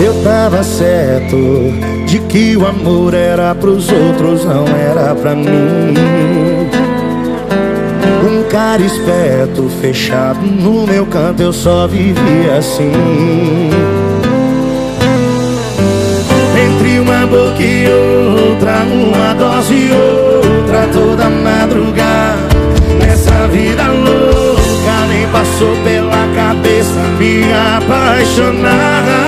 Eu tava certo de que o amor era pros outros, não era pra mim. Um cara esperto, fechado no meu canto, eu só vivia assim. Entre uma boca e outra, uma dose e outra, toda madrugada. Nessa vida louca, nem passou pela cabeça me apaixonar.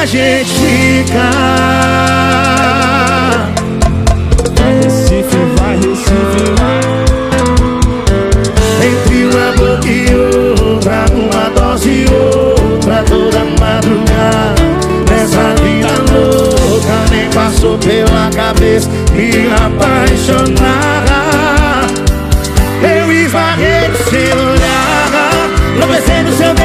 a gente fica? Vai Recife, vai Recife, vai. Entre uma boca e outra, uma dose e outra Toda madrugada, nessa vida louca Nem passou pela cabeça. Me apaixonar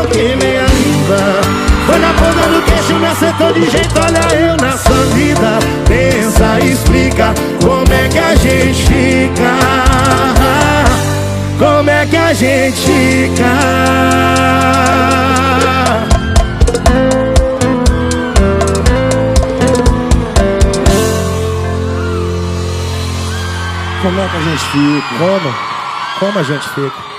eu queimei a língua Foi na ponta do queixo, me acertou de jeito Olha eu na sua vida Pensa, explica Como é que a gente fica Como é que a gente fica Como é que a gente fica? Como? Como a gente fica?